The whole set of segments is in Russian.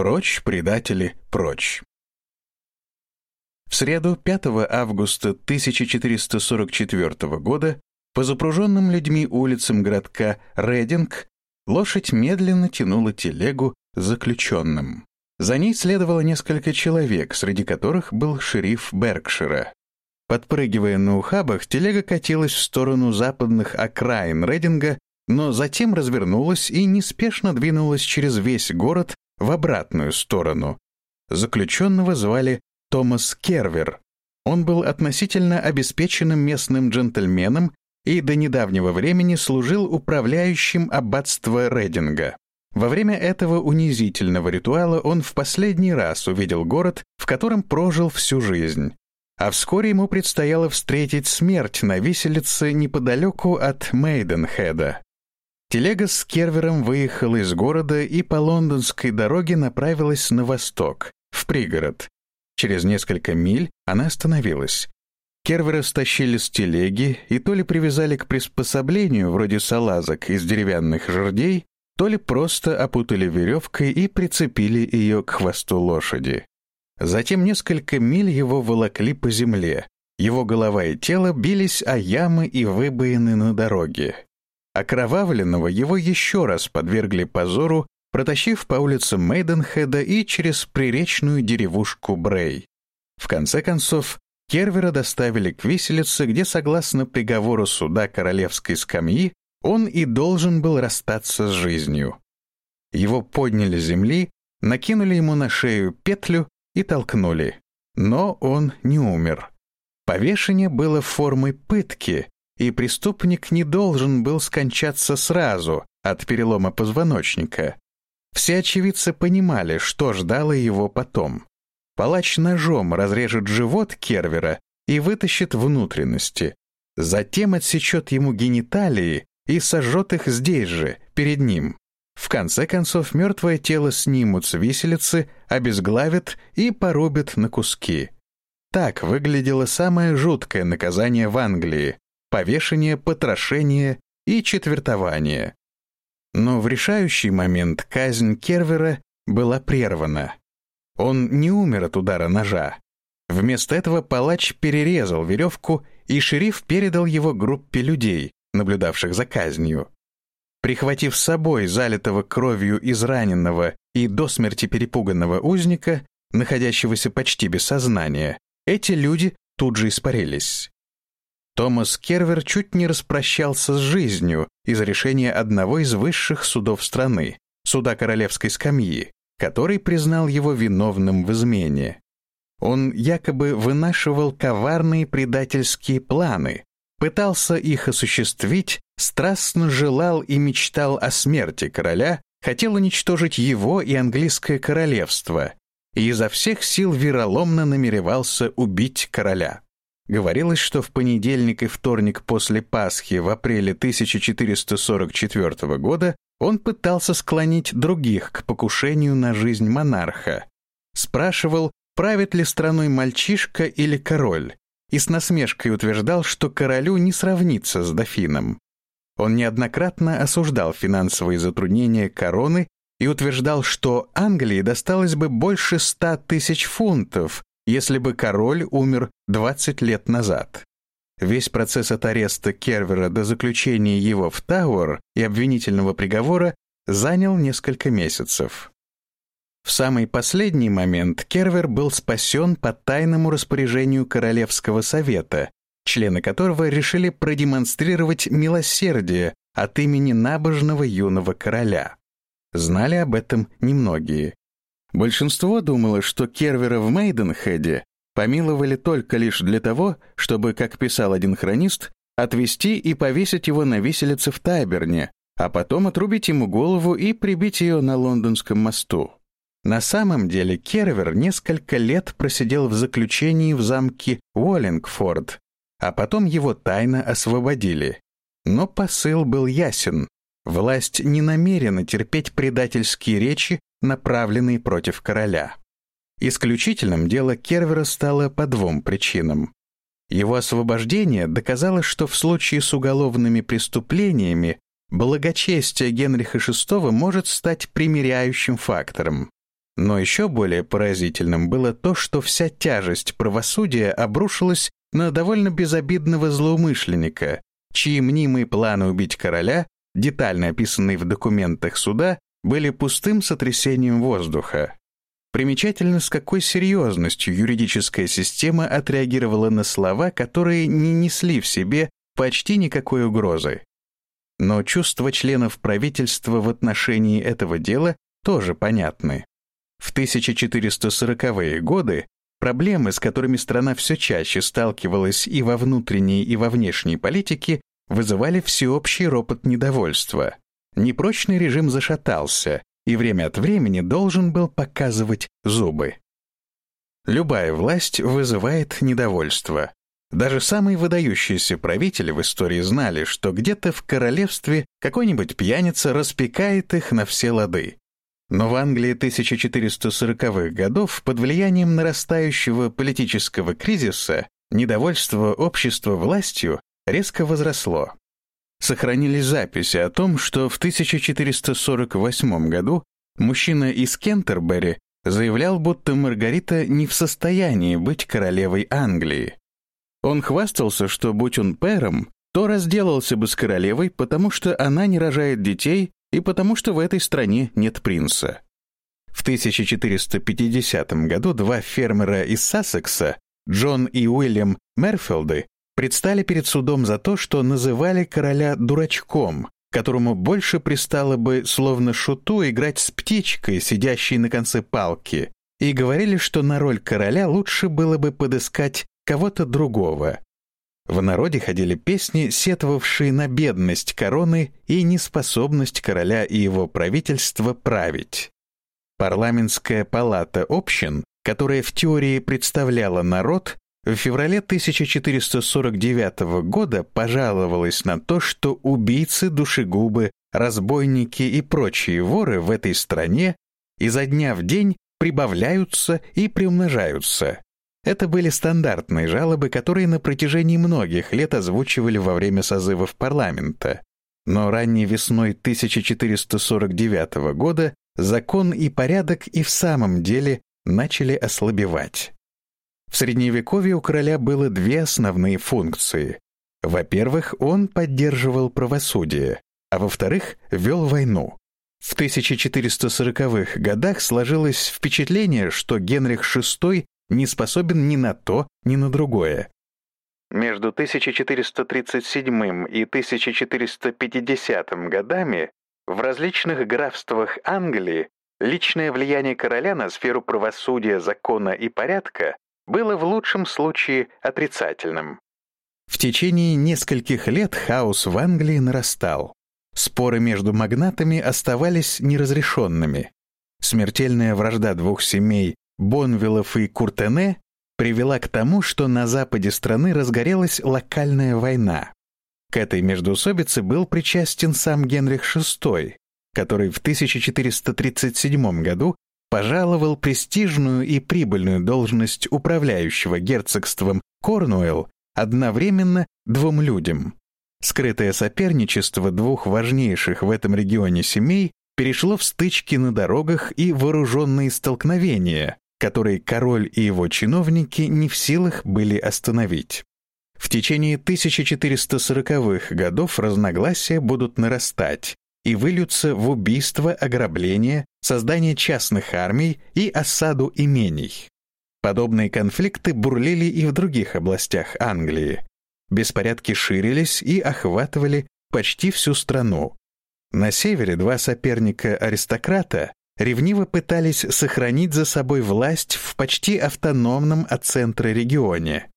Прочь, предатели, прочь. В среду, 5 августа 1444 года, по запруженным людьми улицам городка Рединг лошадь медленно тянула телегу заключенным. За ней следовало несколько человек, среди которых был шериф Беркшира. Подпрыгивая на ухабах, телега катилась в сторону западных окраин Рединга, но затем развернулась и неспешно двинулась через весь город в обратную сторону. Заключенного звали Томас Кервер. Он был относительно обеспеченным местным джентльменом и до недавнего времени служил управляющим аббатства Рединга. Во время этого унизительного ритуала он в последний раз увидел город, в котором прожил всю жизнь. А вскоре ему предстояло встретить смерть на виселице неподалеку от Мейденхеда. Телега с Кервером выехала из города и по лондонской дороге направилась на восток, в пригород. Через несколько миль она остановилась. Кервера стащили с телеги и то ли привязали к приспособлению, вроде салазок из деревянных жердей, то ли просто опутали веревкой и прицепили ее к хвосту лошади. Затем несколько миль его волокли по земле. Его голова и тело бились о ямы и выбоины на дороге. Окровавленного его еще раз подвергли позору, протащив по улицам Мейденхеда и через приречную деревушку Брей. В конце концов, Кервера доставили к виселице, где, согласно приговору суда королевской скамьи, он и должен был расстаться с жизнью. Его подняли с земли, накинули ему на шею петлю и толкнули. Но он не умер. Повешение было формой пытки, и преступник не должен был скончаться сразу от перелома позвоночника. Все очевидцы понимали, что ждало его потом. Палач ножом разрежет живот Кервера и вытащит внутренности. Затем отсечет ему гениталии и сожжет их здесь же, перед ним. В конце концов, мертвое тело снимут с виселицы, обезглавят и порубят на куски. Так выглядело самое жуткое наказание в Англии — повешение, потрошение и четвертование. Но в решающий момент казнь Кервера была прервана. Он не умер от удара ножа. Вместо этого палач перерезал веревку, и шериф передал его группе людей, наблюдавших за казнью. Прихватив с собой залитого кровью израненного и до смерти перепуганного узника, находящегося почти без сознания, эти люди тут же испарились. Томас Кервер чуть не распрощался с жизнью из-за решения одного из высших судов страны, суда королевской скамьи, который признал его виновным в измене. Он якобы вынашивал коварные предательские планы, пытался их осуществить, страстно желал и мечтал о смерти короля, хотел уничтожить его и английское королевство, и изо всех сил вероломно намеревался убить короля. Говорилось, что в понедельник и вторник после Пасхи в апреле 1444 года он пытался склонить других к покушению на жизнь монарха. Спрашивал, правит ли страной мальчишка или король, и с насмешкой утверждал, что королю не сравнится с дофином. Он неоднократно осуждал финансовые затруднения короны и утверждал, что Англии досталось бы больше ста тысяч фунтов, если бы король умер 20 лет назад. Весь процесс от ареста Кервера до заключения его в Тауэр и обвинительного приговора занял несколько месяцев. В самый последний момент Кервер был спасен по тайному распоряжению Королевского совета, члены которого решили продемонстрировать милосердие от имени набожного юного короля. Знали об этом немногие. Большинство думало, что Кервера в Мейденхеде помиловали только лишь для того, чтобы, как писал один хронист, отвести и повесить его на виселице в Тайберне, а потом отрубить ему голову и прибить ее на лондонском мосту. На самом деле Кервер несколько лет просидел в заключении в замке Уоллингфорд, а потом его тайно освободили. Но посыл был ясен. Власть не намерена терпеть предательские речи, направленные против короля. Исключительным дело Кервера стало по двум причинам. Его освобождение доказало, что в случае с уголовными преступлениями благочестие Генриха VI может стать примиряющим фактором. Но еще более поразительным было то, что вся тяжесть правосудия обрушилась на довольно безобидного злоумышленника, чьи мнимые планы убить короля, детально описанные в документах суда, были пустым сотрясением воздуха. Примечательно, с какой серьезностью юридическая система отреагировала на слова, которые не несли в себе почти никакой угрозы. Но чувства членов правительства в отношении этого дела тоже понятны. В 1440-е годы проблемы, с которыми страна все чаще сталкивалась и во внутренней, и во внешней политике, вызывали всеобщий ропот недовольства. Непрочный режим зашатался, и время от времени должен был показывать зубы. Любая власть вызывает недовольство. Даже самые выдающиеся правители в истории знали, что где-то в королевстве какой-нибудь пьяница распекает их на все лады. Но в Англии 1440-х годов под влиянием нарастающего политического кризиса недовольство общества властью резко возросло сохранились записи о том, что в 1448 году мужчина из Кентербери заявлял, будто Маргарита не в состоянии быть королевой Англии. Он хвастался, что, будь он пэром, то разделался бы с королевой, потому что она не рожает детей и потому что в этой стране нет принца. В 1450 году два фермера из Сассекса, Джон и Уильям Мерфилды, предстали перед судом за то, что называли короля дурачком, которому больше пристало бы, словно шуту, играть с птичкой, сидящей на конце палки, и говорили, что на роль короля лучше было бы подыскать кого-то другого. В народе ходили песни, сетовавшие на бедность короны и неспособность короля и его правительства править. Парламентская палата общин, которая в теории представляла народ, в феврале 1449 года пожаловалась на то, что убийцы, душегубы, разбойники и прочие воры в этой стране изо дня в день прибавляются и приумножаются. Это были стандартные жалобы, которые на протяжении многих лет озвучивали во время созывов парламента. Но ранней весной 1449 года закон и порядок и в самом деле начали ослабевать. В Средневековье у короля было две основные функции. Во-первых, он поддерживал правосудие, а во-вторых, вел войну. В 1440-х годах сложилось впечатление, что Генрих VI не способен ни на то, ни на другое. Между 1437 и 1450 годами в различных графствах Англии личное влияние короля на сферу правосудия, закона и порядка было в лучшем случае отрицательным. В течение нескольких лет хаос в Англии нарастал. Споры между магнатами оставались неразрешенными. Смертельная вражда двух семей, Бонвиллов и Куртене, привела к тому, что на западе страны разгорелась локальная война. К этой междоусобице был причастен сам Генрих VI, который в 1437 году пожаловал престижную и прибыльную должность управляющего герцогством Корнуэлл одновременно двум людям. Скрытое соперничество двух важнейших в этом регионе семей перешло в стычки на дорогах и вооруженные столкновения, которые король и его чиновники не в силах были остановить. В течение 1440-х годов разногласия будут нарастать, и выльются в убийство, ограбление, создание частных армий и осаду имений. Подобные конфликты бурлили и в других областях Англии. Беспорядки ширились и охватывали почти всю страну. На севере два соперника-аристократа ревниво пытались сохранить за собой власть в почти автономном от центра регионе.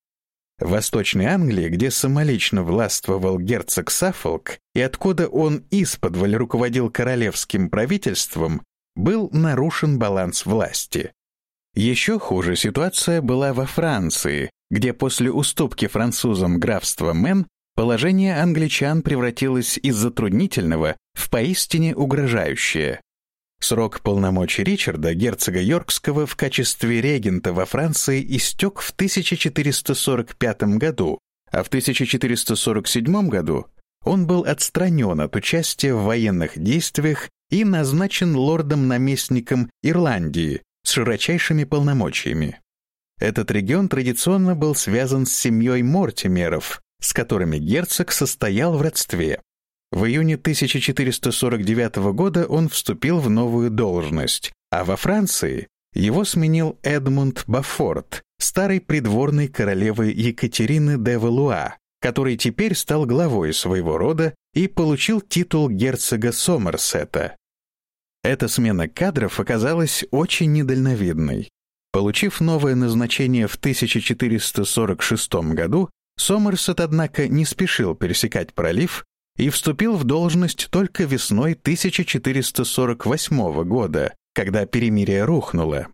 В Восточной Англии, где самолично властвовал герцог Саффолк и откуда он исподволь руководил королевским правительством, был нарушен баланс власти. Еще хуже ситуация была во Франции, где после уступки французам графства Мэн положение англичан превратилось из затруднительного в поистине угрожающее. Срок полномочий Ричарда, герцога Йоркского, в качестве регента во Франции истек в 1445 году, а в 1447 году он был отстранен от участия в военных действиях и назначен лордом-наместником Ирландии, с широчайшими полномочиями. Этот регион традиционно был связан с семьей Мортимеров, с которыми герцог состоял в родстве. В июне 1449 года он вступил в новую должность, а во Франции его сменил Эдмунд Бафорт, старой придворной королевы Екатерины де Валуа, который теперь стал главой своего рода и получил титул герцога Сомерсета. Эта смена кадров оказалась очень недальновидной. Получив новое назначение в 1446 году, Сомерсет, однако, не спешил пересекать пролив и вступил в должность только весной 1448 года, когда перемирие рухнуло.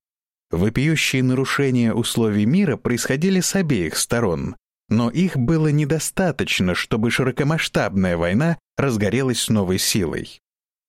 Вопиющие нарушения условий мира происходили с обеих сторон, но их было недостаточно, чтобы широкомасштабная война разгорелась с новой силой.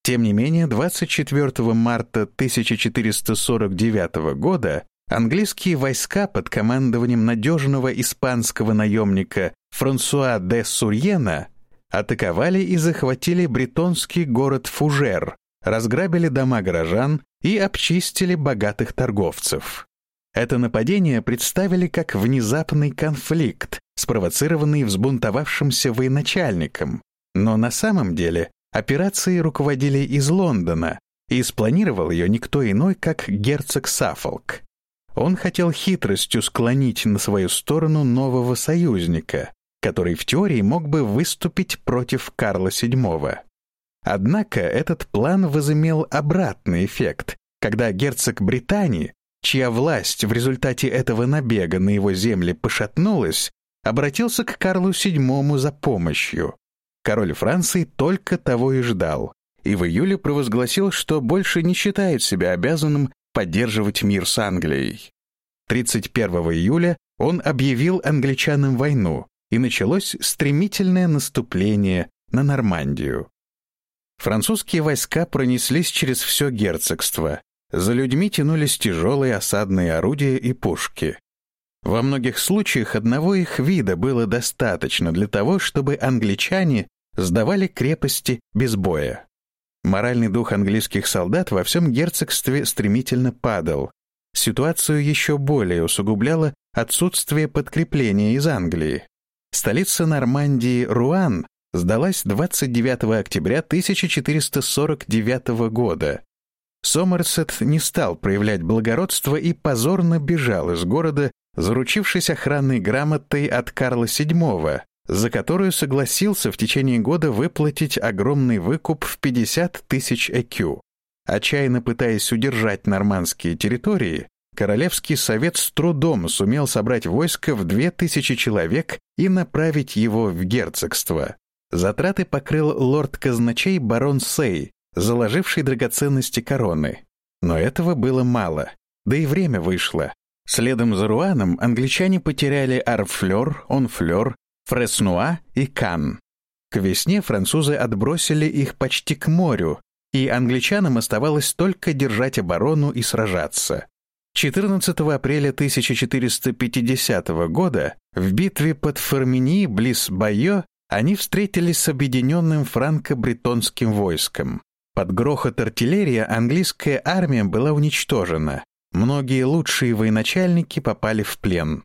Тем не менее, 24 марта 1449 года английские войска под командованием надежного испанского наемника Франсуа де Сурьена атаковали и захватили бретонский город Фужер, разграбили дома горожан и обчистили богатых торговцев. Это нападение представили как внезапный конфликт, спровоцированный взбунтовавшимся военачальником, но на самом деле операцией руководили из Лондона, и спланировал ее никто иной, как герцог Саффолк. Он хотел хитростью склонить на свою сторону нового союзника, который в теории мог бы выступить против Карла VII. Однако этот план возымел обратный эффект, когда герцог Британии, чья власть в результате этого набега на его земли пошатнулась, обратился к Карлу VII за помощью. Король Франции только того и ждал, и в июле провозгласил, что больше не считает себя обязанным поддерживать мир с Англией. 31 июля он объявил англичанам войну, и началось стремительное наступление на Нормандию. Французские войска пронеслись через все герцогство. За людьми тянулись тяжелые осадные орудия и пушки. Во многих случаях одного их вида было достаточно для того, чтобы англичане сдавали крепости без боя. Моральный дух английских солдат во всем герцогстве стремительно падал. Ситуацию еще более усугубляло отсутствие подкрепления из Англии. Столица Нормандии Руан сдалась 29 октября 1449 года. Сомерсет не стал проявлять благородство и позорно бежал из города, заручившись охранной грамотой от Карла VII, за которую согласился в течение года выплатить огромный выкуп в 50 тысяч ЭКЮ. Отчаянно пытаясь удержать нормандские территории, Королевский совет с трудом сумел собрать войско в 2000 человек и направить его в герцогство. Затраты покрыл лорд-казначей барон Сей, заложивший драгоценности короны. Но этого было мало, да и время вышло. Следом за Руаном англичане потеряли Арфлер, Онфлер, Фреснуа и Кан. К весне французы отбросили их почти к морю, и англичанам оставалось только держать оборону и сражаться. 14 апреля 1450 года в битве под Формини близ Байо они встретились с объединенным франко-бретонским войском. Под грохот артиллерии английская армия была уничтожена. Многие лучшие военачальники попали в плен.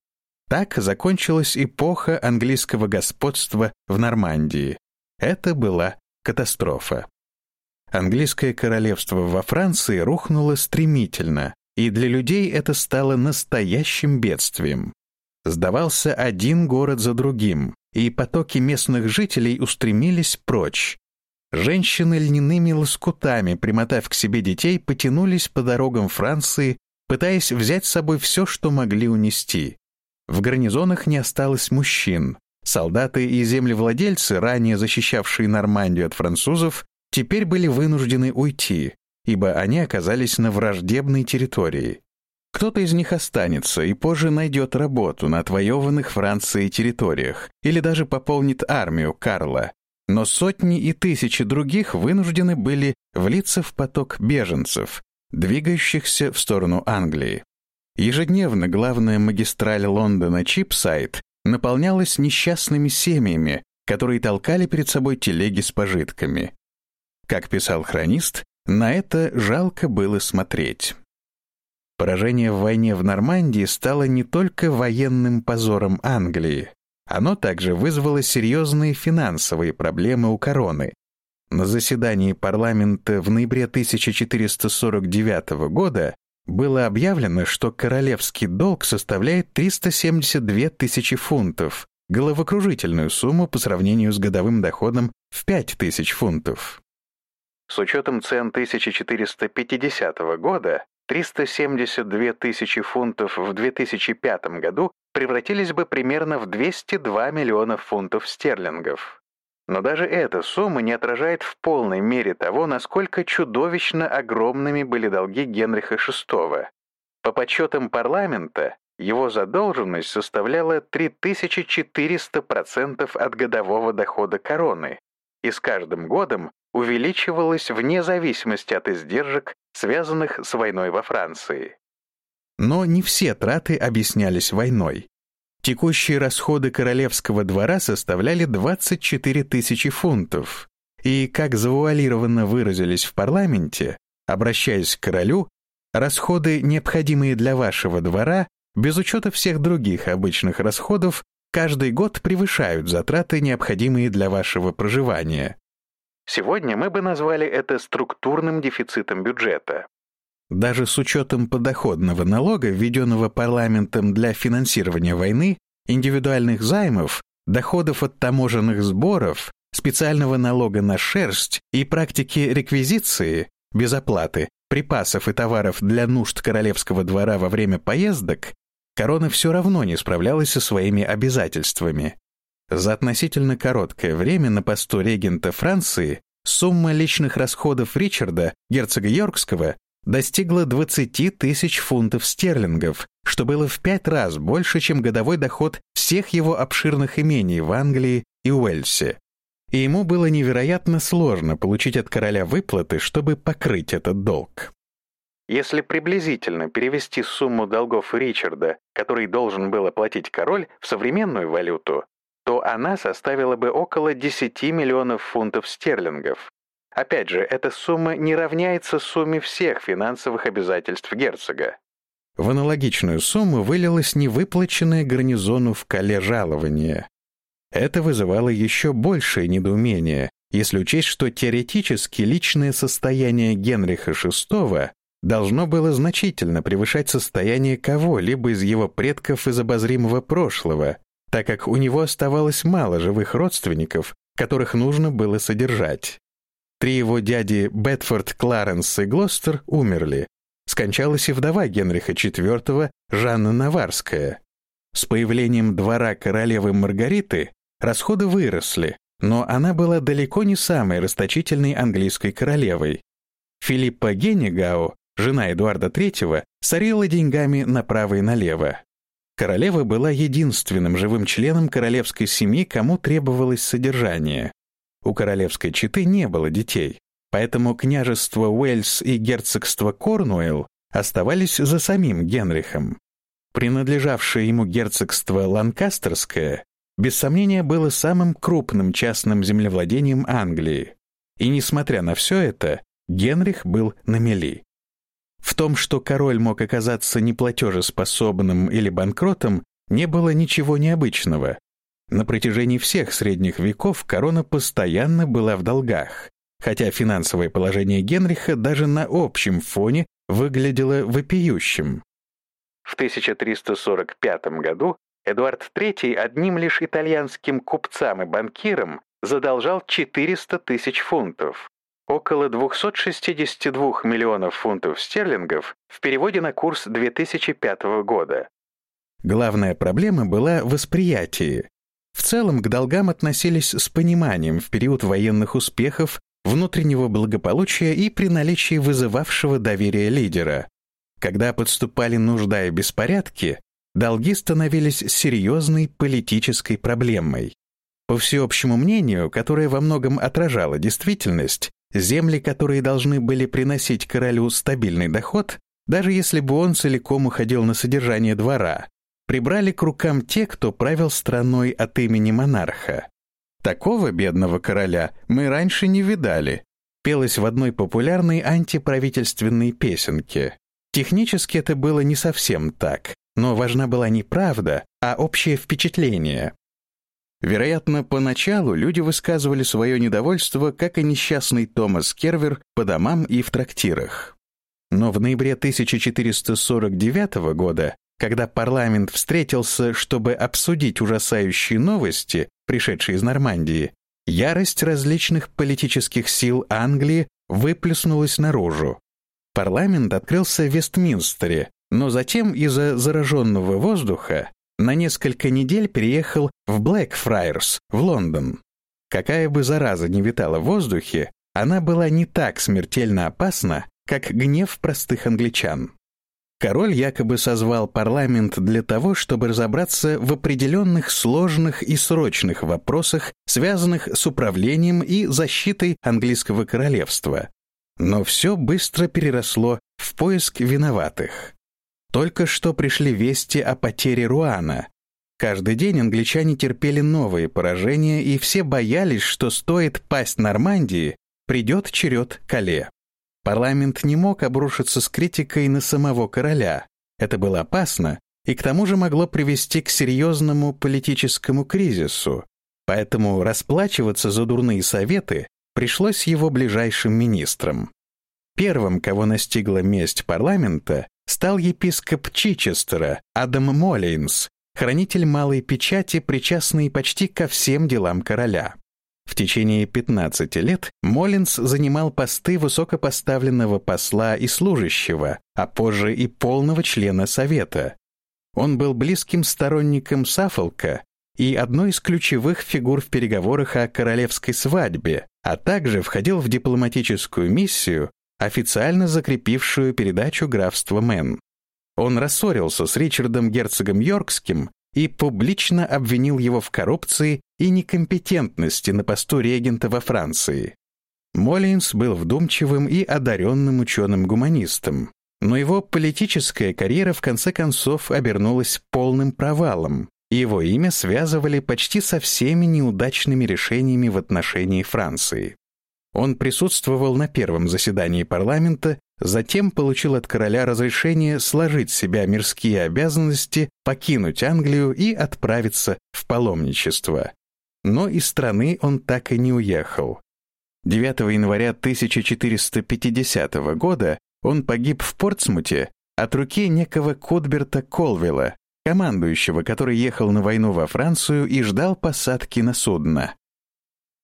Так закончилась эпоха английского господства в Нормандии. Это была катастрофа. Английское королевство во Франции рухнуло стремительно, и для людей это стало настоящим бедствием. Сдавался один город за другим, и потоки местных жителей устремились прочь. Женщины льняными лоскутами, примотав к себе детей, потянулись по дорогам Франции, пытаясь взять с собой все, что могли унести. В гарнизонах не осталось мужчин. Солдаты и землевладельцы, ранее защищавшие Нормандию от французов, теперь были вынуждены уйти, ибо они оказались на враждебной территории. Кто-то из них останется и позже найдет работу на отвоеванных Францией территориях или даже пополнит армию Карла, но сотни и тысячи других вынуждены были влиться в поток беженцев, двигающихся в сторону Англии. Ежедневно главная магистраль Лондона Чипсайд наполнялась несчастными семьями, которые толкали перед собой телеги с пожитками. Как писал хронист, на это жалко было смотреть. Поражение в войне в Нормандии стало не только военным позором Англии, оно также вызвало серьезные финансовые проблемы у короны. На заседании парламента в ноябре 1449 года было объявлено, что королевский долг составляет 372 тысячи фунтов, головокружительную сумму по сравнению с годовым доходом в 5 тысяч фунтов. С учетом цен 1450 года, 372 тысячи фунтов в 2005 году превратились бы примерно в 202 миллиона фунтов стерлингов. Но даже эта сумма не отражает в полной мере того, насколько чудовищно огромными были долги Генриха VI. По подсчетам парламента, его задолженность составляла 3400% от годового дохода короны, и с каждым годом увеличивалась вне зависимости от издержек, связанных с войной во Франции. Но не все траты объяснялись войной. Текущие расходы королевского двора составляли 24 тысячи фунтов, и, как завуалированно выразились в парламенте, обращаясь к королю, расходы, необходимые для вашего двора, без учета всех других обычных расходов, каждый год превышают затраты, необходимые для вашего проживания. Сегодня мы бы назвали это структурным дефицитом бюджета. Даже с учетом подоходного налога, введенного парламентом для финансирования войны, индивидуальных займов, доходов от таможенных сборов, специального налога на шерсть и практики реквизиции, без оплаты, припасов и товаров для нужд королевского двора во время поездок, корона все равно не справлялась со своими обязательствами. За относительно короткое время на посту регента Франции сумма личных расходов Ричарда, герцога Йоркского, достигла 20 тысяч фунтов стерлингов, что было в пять раз больше, чем годовой доход всех его обширных имений в Англии и Уэльсе. И ему было невероятно сложно получить от короля выплаты, чтобы покрыть этот долг. Если приблизительно перевести сумму долгов Ричарда, который должен был оплатить король, в современную валюту, то она составила бы около 10 миллионов фунтов стерлингов. Опять же, эта сумма не равняется сумме всех финансовых обязательств герцога. В аналогичную сумму вылилось невыплаченное гарнизону в Кале жалование. Это вызывало еще большее недоумение, если учесть, что теоретически личное состояние Генриха VI должно было значительно превышать состояние кого-либо из его предков из обозримого прошлого, так как у него оставалось мало живых родственников, которых нужно было содержать. Три его дяди Бетфорд, Кларенс и Глостер умерли. Скончалась и вдова Генриха IV, Жанна Наварская. С появлением двора королевы Маргариты расходы выросли, но она была далеко не самой расточительной английской королевой. Филиппа Геннигао, жена Эдуарда III, сорила деньгами направо и налево. Королева была единственным живым членом королевской семьи, кому требовалось содержание. У королевской четы не было детей, поэтому княжество Уэльс и герцогство Корнуэлл оставались за самим Генрихом. Принадлежавшее ему герцогство Ланкастерское, без сомнения, было самым крупным частным землевладением Англии. И несмотря на все это, Генрих был на мели. В том, что король мог оказаться неплатежеспособным или банкротом, не было ничего необычного. На протяжении всех средних веков корона постоянно была в долгах, хотя финансовое положение Генриха даже на общем фоне выглядело вопиющим. В 1345 году Эдуард III одним лишь итальянским купцам и банкирам задолжал 400 тысяч фунтов, около 262 миллионов фунтов стерлингов в переводе на курс 2005 года. Главная проблема была восприятие. В целом к долгам относились с пониманием в период военных успехов, внутреннего благополучия и при наличии вызывавшего доверие лидера. Когда подступали нужда и беспорядки, долги становились серьезной политической проблемой. По всеобщему мнению, которое во многом отражало действительность, Земли, которые должны были приносить королю стабильный доход, даже если бы он целиком уходил на содержание двора, прибрали к рукам те, кто правил страной от имени монарха. Такого бедного короля мы раньше не видали, пелось в одной популярной антиправительственной песенке. Технически это было не совсем так, но важна была не правда, а общее впечатление. Вероятно, поначалу люди высказывали свое недовольство, как и несчастный Томас Кервер, по домам и в трактирах. Но в ноябре 1449 года, когда парламент встретился, чтобы обсудить ужасающие новости, пришедшие из Нормандии, ярость различных политических сил Англии выплеснулась наружу. Парламент открылся в Вестминстере, но затем из-за зараженного воздуха на несколько недель переехал в Блэкфрайерс, в Лондон. Какая бы зараза ни витала в воздухе, она была не так смертельно опасна, как гнев простых англичан. Король якобы созвал парламент для того, чтобы разобраться в определенных сложных и срочных вопросах, связанных с управлением и защитой английского королевства. Но все быстро переросло в поиск виноватых. Только что пришли вести о потере Руана. Каждый день англичане терпели новые поражения, и все боялись, что стоит пасть Нормандии, придет черед Кале. Парламент не мог обрушиться с критикой на самого короля. Это было опасно и к тому же могло привести к серьезному политическому кризису. Поэтому расплачиваться за дурные советы пришлось его ближайшим министрам. Первым, кого настигла месть парламента, стал епископ Чичестера Адам Моллинс, хранитель малой печати, причастный почти ко всем делам короля. В течение 15 лет Моллинс занимал посты высокопоставленного посла и служащего, а позже и полного члена Совета. Он был близким сторонником Сафолка и одной из ключевых фигур в переговорах о королевской свадьбе, а также входил в дипломатическую миссию, официально закрепившую передачу графства Мэн. Он рассорился с Ричардом герцогом Йоркским и публично обвинил его в коррупции и некомпетентности на посту регента во Франции. Моллинс был вдумчивым и одаренным ученым-гуманистом, но его политическая карьера в конце концов обернулась полным провалом, его имя связывали почти со всеми неудачными решениями в отношении Франции. Он присутствовал на первом заседании парламента, затем получил от короля разрешение сложить с себя мирские обязанности, покинуть Англию и отправиться в паломничество. Но из страны он так и не уехал. 9 января 1450 года он погиб в Портсмуте от руки некого Кутберта Колвилла, командующего, который ехал на войну во Францию и ждал посадки на судно.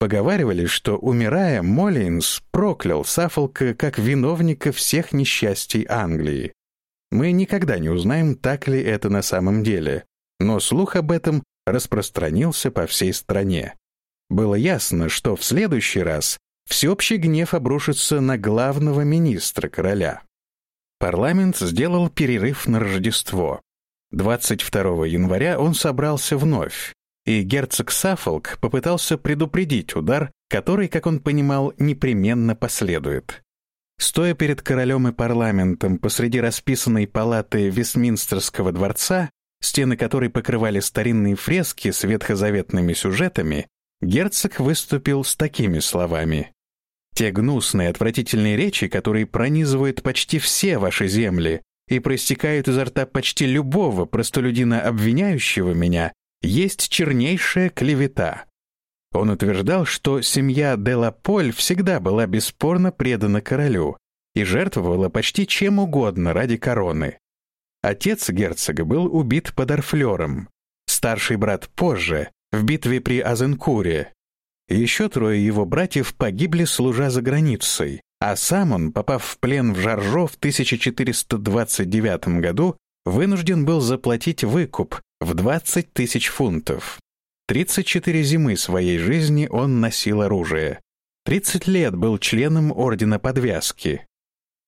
Поговаривали, что, умирая, Моллинс проклял Саффолка как виновника всех несчастий Англии. Мы никогда не узнаем, так ли это на самом деле, но слух об этом распространился по всей стране. Было ясно, что в следующий раз всеобщий гнев обрушится на главного министра короля. Парламент сделал перерыв на Рождество. 22 января он собрался вновь, и герцог Саффолк попытался предупредить удар, который, как он понимал, непременно последует. Стоя перед королем и парламентом посреди расписанной палаты Вестминстерского дворца, стены которой покрывали старинные фрески с ветхозаветными сюжетами, герцог выступил с такими словами. «Те гнусные, отвратительные речи, которые пронизывают почти все ваши земли и проистекают изо рта почти любого простолюдина, обвиняющего меня, есть чернейшая клевета. Он утверждал, что семья Делаполь всегда была бесспорно предана королю и жертвовала почти чем угодно ради короны. Отец герцога был убит под Арфлером, старший брат позже, в битве при Азенкуре. Еще трое его братьев погибли, служа за границей, а сам он, попав в плен в Жаржо в 1429 году, вынужден был заплатить выкуп в 20 тысяч фунтов. 34 зимы своей жизни он носил оружие. 30 лет был членом Ордена Подвязки.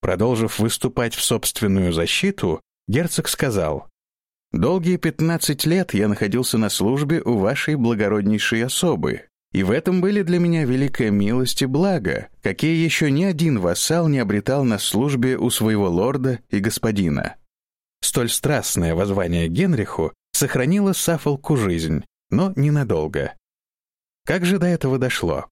Продолжив выступать в собственную защиту, герцог сказал, «Долгие 15 лет я находился на службе у вашей благороднейшей особы, и в этом были для меня великая милость и благо, какие еще ни один вассал не обретал на службе у своего лорда и господина. Столь страстное воззвание Генриху сохранило Сафолку жизнь, но ненадолго. Как же до этого дошло?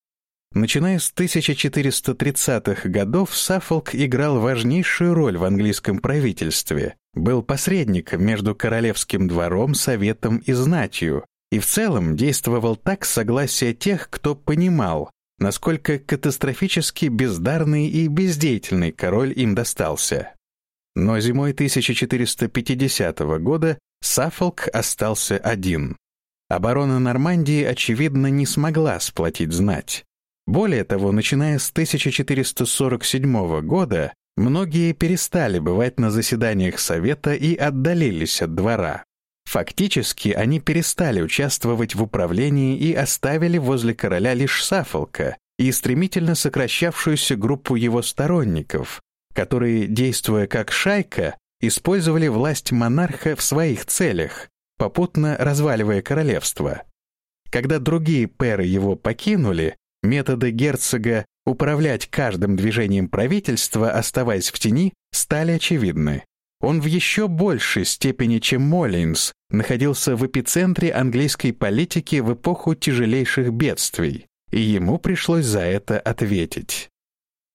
Начиная с 1430-х годов, Саффолк играл важнейшую роль в английском правительстве, был посредником между королевским двором, советом и знатью, и в целом действовал так с согласия тех, кто понимал, насколько катастрофически бездарный и бездеятельный король им достался. Но зимой 1450 года Саффолк остался один. Оборона Нормандии, очевидно, не смогла сплотить знать. Более того, начиная с 1447 года, многие перестали бывать на заседаниях Совета и отдалились от двора. Фактически, они перестали участвовать в управлении и оставили возле короля лишь Сафолка и стремительно сокращавшуюся группу его сторонников, которые, действуя как шайка, использовали власть монарха в своих целях, попутно разваливая королевство. Когда другие пэры его покинули, Методы герцога управлять каждым движением правительства, оставаясь в тени, стали очевидны. Он в еще большей степени, чем Моллинс, находился в эпицентре английской политики в эпоху тяжелейших бедствий, и ему пришлось за это ответить.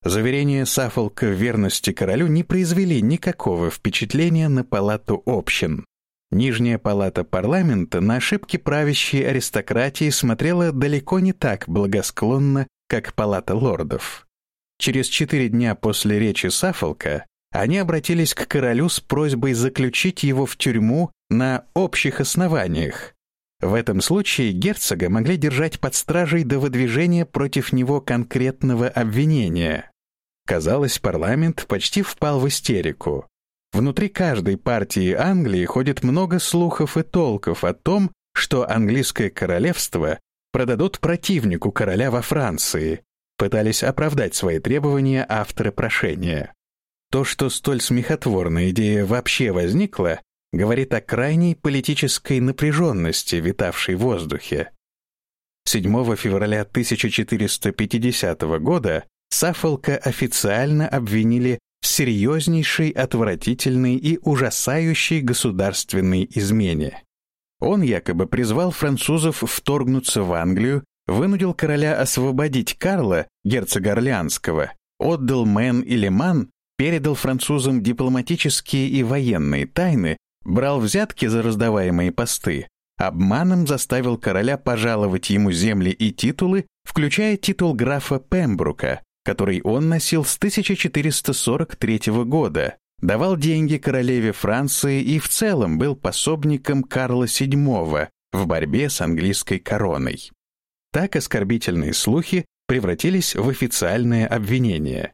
Заверения Саффолка в верности королю не произвели никакого впечатления на палату общин. Нижняя палата парламента на ошибки правящей аристократии смотрела далеко не так благосклонно, как палата лордов. Через четыре дня после речи Саффолка они обратились к королю с просьбой заключить его в тюрьму на общих основаниях. В этом случае герцога могли держать под стражей до выдвижения против него конкретного обвинения. Казалось, парламент почти впал в истерику. Внутри каждой партии Англии ходит много слухов и толков о том, что английское королевство продадут противнику короля во Франции, пытались оправдать свои требования авторы прошения. То, что столь смехотворная идея вообще возникла, говорит о крайней политической напряженности, витавшей в воздухе. 7 февраля 1450 года Саффолка официально обвинили серьезнейшей, отвратительной и ужасающей государственной измене. Он якобы призвал французов вторгнуться в Англию, вынудил короля освободить Карла, герцога Орлеанского, отдал Мэн и Леман, передал французам дипломатические и военные тайны, брал взятки за раздаваемые посты, обманом заставил короля пожаловать ему земли и титулы, включая титул графа Пембрука, который он носил с 1443 года, давал деньги королеве Франции и в целом был пособником Карла VII в борьбе с английской короной. Так оскорбительные слухи превратились в официальное обвинение.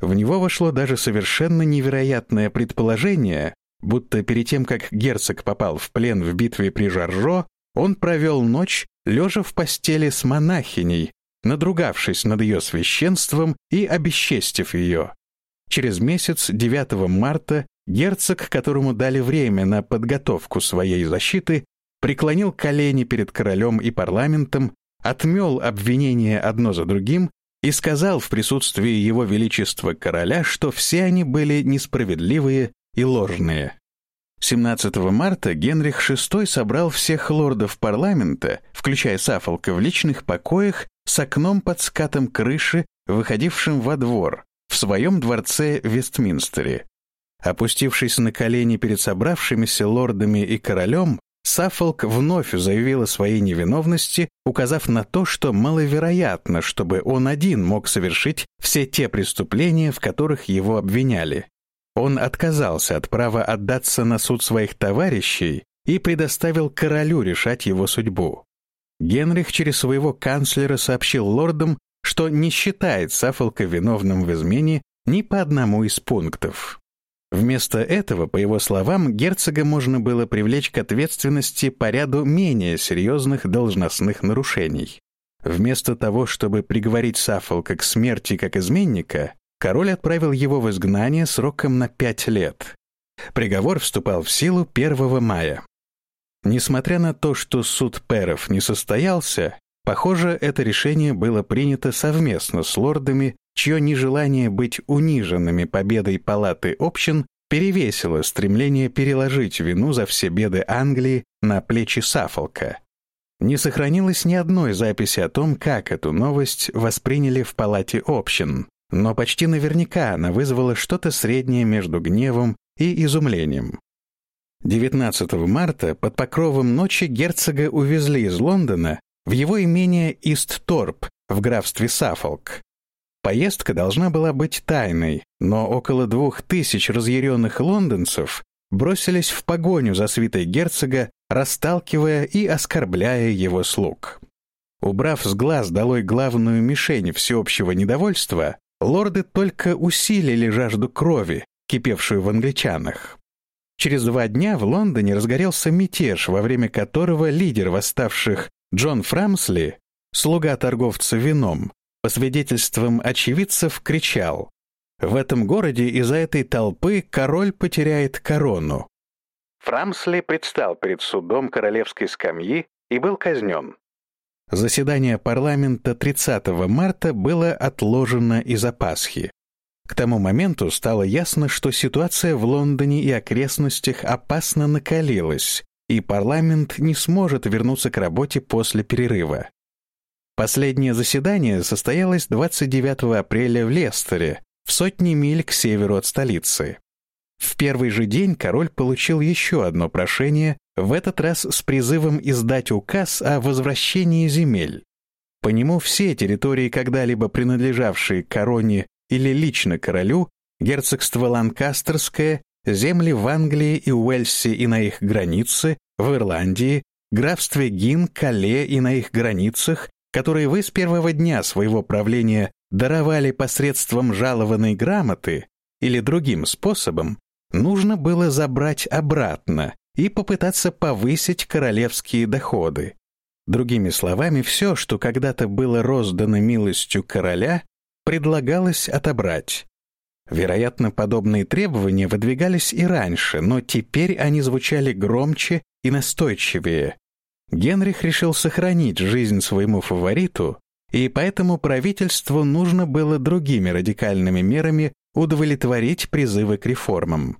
В него вошло даже совершенно невероятное предположение, будто перед тем, как герцог попал в плен в битве при Жаржо, он провел ночь, лежа в постели с монахиней, надругавшись над ее священством и обесчестив ее. Через месяц, 9 марта, герцог, которому дали время на подготовку своей защиты, преклонил колени перед королем и парламентом, отмел обвинения одно за другим и сказал в присутствии его величества короля, что все они были несправедливые и ложные. 17 марта Генрих VI собрал всех лордов парламента, включая Сафолка, в личных покоях с окном под скатом крыши, выходившим во двор, в своем дворце в Вестминстере. Опустившись на колени перед собравшимися лордами и королем, Саффолк вновь заявил о своей невиновности, указав на то, что маловероятно, чтобы он один мог совершить все те преступления, в которых его обвиняли. Он отказался от права отдаться на суд своих товарищей и предоставил королю решать его судьбу. Генрих через своего канцлера сообщил лордам, что не считает Саффолка виновным в измене ни по одному из пунктов. Вместо этого, по его словам, герцога можно было привлечь к ответственности по ряду менее серьезных должностных нарушений. Вместо того, чтобы приговорить Саффолка к смерти как изменника, король отправил его в изгнание сроком на пять лет. Приговор вступал в силу 1 мая. Несмотря на то, что суд перов не состоялся, похоже, это решение было принято совместно с лордами, чье нежелание быть униженными победой палаты общин перевесило стремление переложить вину за все беды Англии на плечи Сафолка. не сохранилось ни одной записи о том, как эту новость восприняли в палате общин, но почти наверняка она вызвала что-то среднее между гневом и изумлением. 19 марта под покровом ночи герцога увезли из Лондона в его имение Истторп в графстве Саффолк. Поездка должна была быть тайной, но около двух тысяч разъяренных лондонцев бросились в погоню за свитой герцога, расталкивая и оскорбляя его слуг. Убрав с глаз долой главную мишень всеобщего недовольства, лорды только усилили жажду крови, кипевшую в англичанах. Через два дня в Лондоне разгорелся мятеж, во время которого лидер восставших Джон Фрамсли, слуга торговца вином, по свидетельствам очевидцев кричал «В этом городе из-за этой толпы король потеряет корону». Фрамсли предстал перед судом королевской скамьи и был казнен. Заседание парламента 30 марта было отложено из-за Пасхи. К тому моменту стало ясно, что ситуация в Лондоне и окрестностях опасно накалилась, и парламент не сможет вернуться к работе после перерыва. Последнее заседание состоялось 29 апреля в Лестере, в сотни миль к северу от столицы. В первый же день король получил еще одно прошение, в этот раз с призывом издать указ о возвращении земель. По нему все территории, когда-либо принадлежавшие короне или лично королю, герцогство Ланкастерское, земли в Англии и Уэльсе и на их границе, в Ирландии, графстве Гин, Кале и на их границах, которые вы с первого дня своего правления даровали посредством жалованной грамоты или другим способом, нужно было забрать обратно и попытаться повысить королевские доходы. Другими словами, все, что когда-то было роздано милостью короля, предлагалось отобрать. Вероятно, подобные требования выдвигались и раньше, но теперь они звучали громче и настойчивее. Генрих решил сохранить жизнь своему фавориту, и поэтому правительству нужно было другими радикальными мерами удовлетворить призывы к реформам.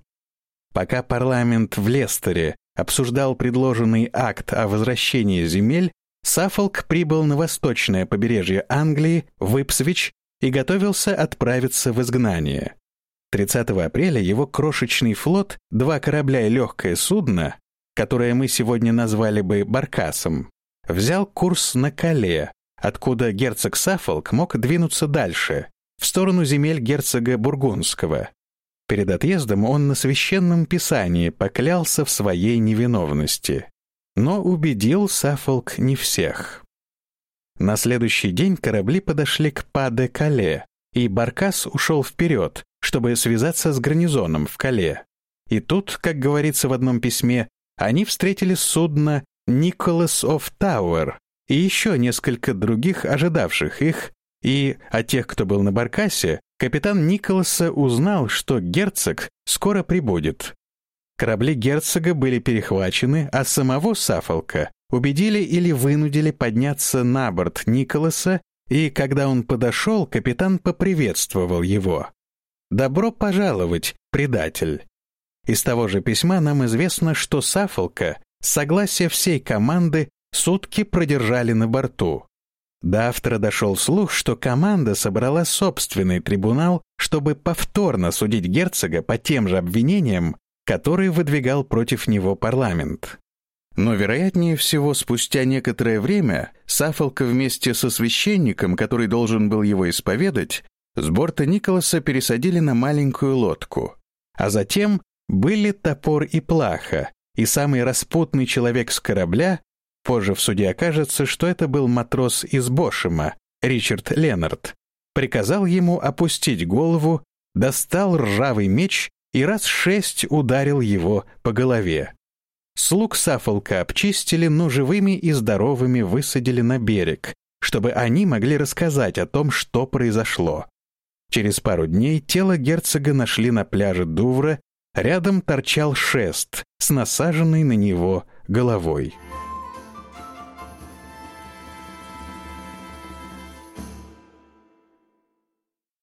Пока парламент в Лестере обсуждал предложенный акт о возвращении земель, Саффолк прибыл на восточное побережье Англии, в Ипсвич, и готовился отправиться в изгнание. 30 апреля его крошечный флот, два корабля и легкое судно, которое мы сегодня назвали бы «Баркасом», взял курс на Кале, откуда герцог Саффолк мог двинуться дальше, в сторону земель герцога Бургундского. Перед отъездом он на священном писании поклялся в своей невиновности. Но убедил Саффолк не всех. На следующий день корабли подошли к Паде-Кале, и Баркас ушел вперед, чтобы связаться с гарнизоном в Кале. И тут, как говорится в одном письме, они встретили судно «Николас оф Тауэр» и еще несколько других ожидавших их, и от тех, кто был на Баркасе, капитан Николаса узнал, что герцог скоро прибудет. Корабли герцога были перехвачены, а самого Сафолка убедили или вынудили подняться на борт Николаса, и когда он подошел, капитан поприветствовал его. «Добро пожаловать, предатель!» Из того же письма нам известно, что Сафолка, согласие всей команды, сутки продержали на борту. До автора дошел слух, что команда собрала собственный трибунал, чтобы повторно судить герцога по тем же обвинениям, которые выдвигал против него парламент. Но, вероятнее всего, спустя некоторое время Сафолка вместе со священником, который должен был его исповедать, с борта Николаса пересадили на маленькую лодку, а затем были топор и плаха, и самый распутный человек с корабля, позже в суде окажется, что это был матрос из Бошема, Ричард Леннард, приказал ему опустить голову, достал ржавый меч и раз шесть ударил его по голове. Слуг Сафолка обчистили, но живыми и здоровыми высадили на берег, чтобы они могли рассказать о том, что произошло. Через пару дней тело герцога нашли на пляже Дувра Рядом торчал шест с насаженной на него головой.